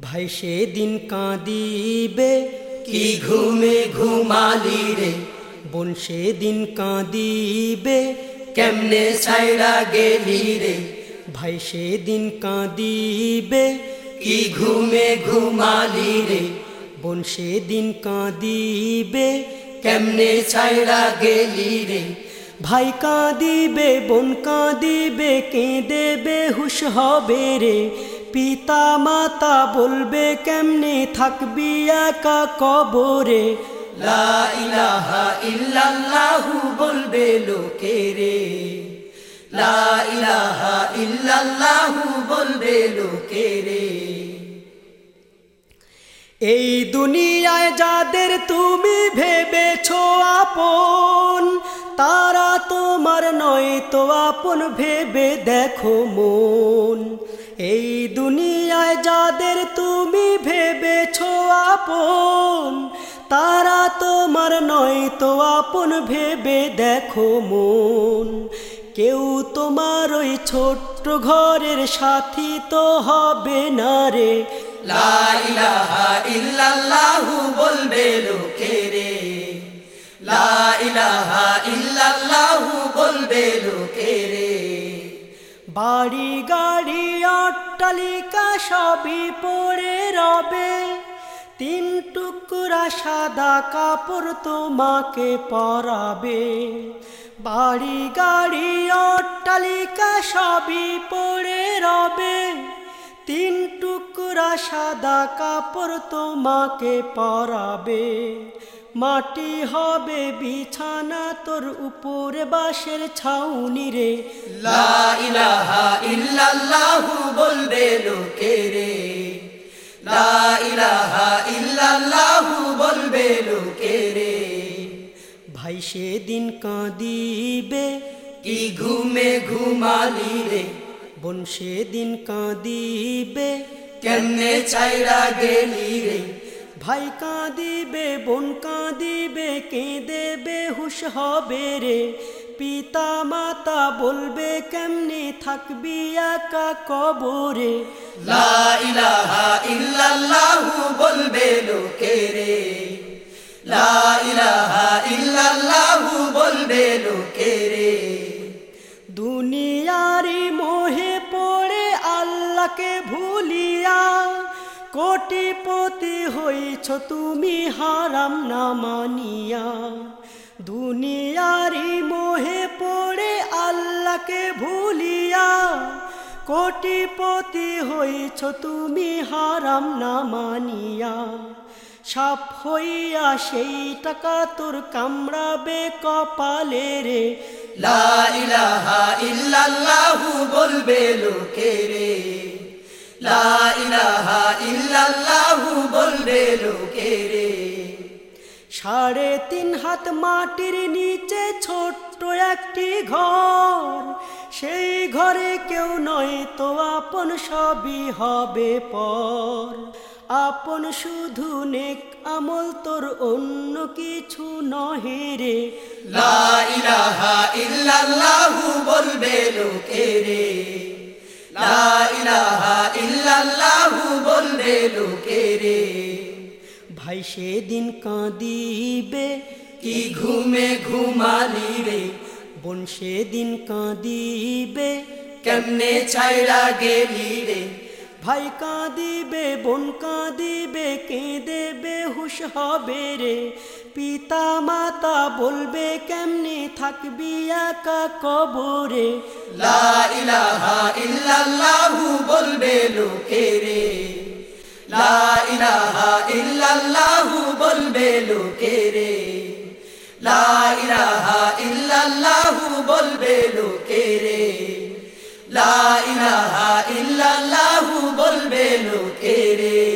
ভাই সেদিন কাঁদিবে, কি ঘুমে ঘুমালি রে? বোন সেদিন কাঁদিবে, কেমনে ছাইরা গেলি রে? ভাই সেদিন কাঁদিবে, কি ঘুমে ঘুমালি রে? বোন সেদিন কাঁদিবে, কেমনে ছাইরা গেলি রে? ভাই কাঁদিবে, বোন কাঁদিবে, কেঁদেবে, হুশ হবে রে? পিতা মাতা বলবে কেমনে থাকবি একা কবরে? লা ইলাহা ইল্লাল্লাহু বলবে লোকে রে। লা ইলাহা ইল্লাল্লাহু বলবে লোকে রে। এই দুনিয়ায় যাদের তুমি ভেবেছ আপন তারা তোমার নয় তো আপন ভেবে দেখো মন। এই দুনিয়ায় যাদের তুমি ভেবেছ আপন, তারা তোমার নয় তো আপন ভেবে দেখো মন। কেউ তোমার ওই ছোট্ট ঘরের সাথী তো হবে না রে। লা ইলাহা বলবে বাড়ি, গাড়ি, অট্টালিকা সবই পড়ে রবে। তিন টুকরা সাদা কাপড় তোমাকে পরাবে। বাড়ি, গাড়ি, অট্টালিকা সবই পড়ে রবে। তিন টুকরা সাদা কাপড় তোমাকে পরাবে। মাটি হবে বিছানা তোর উপরে বাঁশের ছাউনি রে। লা ইলাহা ইল্লাল্লাহু বলবে লোকে রে। লা ইলাহা ইল্লাল্লাহু বলবে লোকে রে। ভাই সেদিন কাঁদিবে। কি ঘুমে ঘুমালি রে? বোন সেদিন কাঁদিবে। কেমনে চাইরা গেলি রে? ভাই কাঁদিবে বোন কাঁদিবে কেঁদেবে হুশ হবে রে। পিতা মাতা বলবে কেমনি থাকবি একা কবরে? লা ইলাহা ইল্লাল্লাহু বলবে লোকে রে। লা ইলাহা ইল্লাল্লাহু বলবে লোকে রে। দুনিয়ারি মোহে পড়ে আল্লাহকে ভুলিয়া কোটিপতি হইছ তুমি হারাম না মানিয়া। দুনিয়ারি মোহে পড়ে আল্লাহকে ভুলিয়া। কোটিপতি হইছ তুমি হারাম না মানিয়া। সাপ হইয়া সেই টাকা তোর কামড়াবে কপালে রে। লা ইলাহা ইল্লাল্লাহু বলবে লোকে রে। বলবে সাড়ে তিন হাত মাটির নিচে ছোট্ট একটি ঘর। সেই ঘরে কেউ নয় তো আপন সবই হবে পর। আপন শুধু নেক আমল তোর অন্য কিছু নহে রে। লা ইলাহা বলবে লোকে রে। লা ভাই সেদিন কাঁদিবে। কি ঘুমে ঘুমালি রে? বোন সেদিন কাঁদিবে। কেমনে ছাইরা গেলি রে? ভাই কাঁদিবে বোন কাঁদিবে কেঁদেবে হুশ হবে রে। পিতা মাতা বলবে কেমনে থাকবি একা কবরে? লা ইলাহা ইল্লাল্লাহু বলবে লোকে রে। লা ইলাহা ইল্লাল্লাহ বলবে লোকে রে। লা ইলাহা ইল্লাল্লাহ বলবে লোকে রে।